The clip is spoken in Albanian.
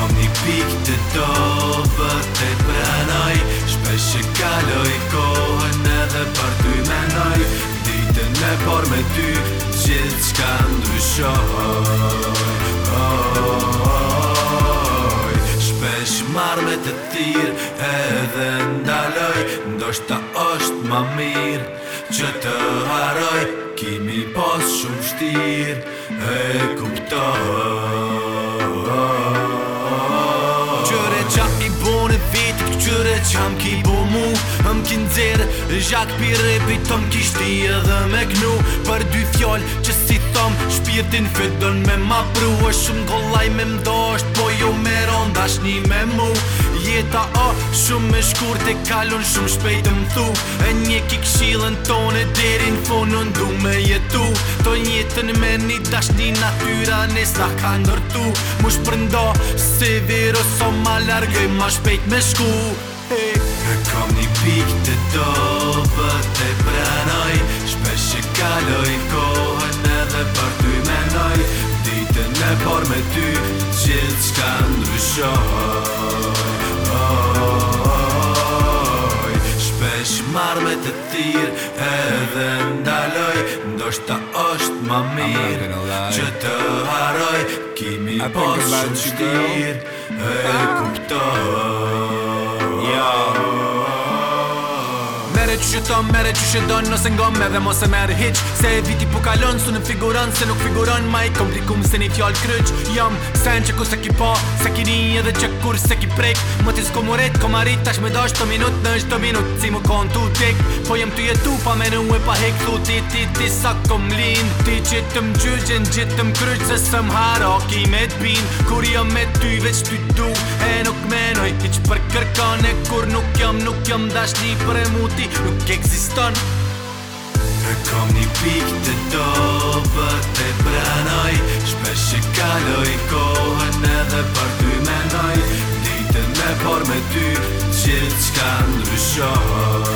kam një pik të dobër të prenoj Shpesh e kaloj kohën edhe për ty menoj Ditën e por me ty gjithë qka ndryshoj Shpesh me të tirë edhe ndaloj Ndoshta është ma mirë që të haroj Kimi pos shumë shtirë e kuptoj kam ki bu mu, hëm ki nëzirë Zhak pi repi tom ki shti edhe me knu Për dy fjallë që si thom Shpirtin fytën me ma pru E shumë gollaj me mdosht Po jo me rondash një me mu Jeta o, oh, shumë me shkur të kalun Shumë shpejt më thu E një ki kshilën tone Derin funën du me jetu Të njetën me një dash një natyra Nesa ka ndërtu Mush përndo, se virë O ma largëj ma shpejt me shku kom një pik të dobe të pranoj Shpesh që kaloj kohën edhe për ty mendoj Dite në por me ty qilë qka ndryshoj Shpesh marrë me të tirë, edhe ndaloj Ndo shta është ma mirë që të haroj Kimi posë shumë shtirë e kuptoj Yo mere që që të mere që që donë nëse ngo me dhe mos e merë hiq Se e viti po kalon su në figuron se nuk figuron ma i komplikum se një fjall kryq Jam sen që ku se ki pa po, se ki ni edhe që kur se ki prek Më t'i s'ko muret, ko marit tash me dash të minut në është të minut Si më kon t'u tek, po jem t'u jetu pa me në pa hek Thu ti ti ti sa kom lin, ti që të m'gjyllgjen, që të kryq Se së m'hara, ki me t'bin, kur jam me ty veç ty e nuk me Noj ti që përkërkan e kur nuk jam Nuk jam dashni për e muti nuk eksiston E kom një pik të për të pranoj Shpesh e kaloj kohën edhe për ty menoj Ditën me por me ty që të shkanë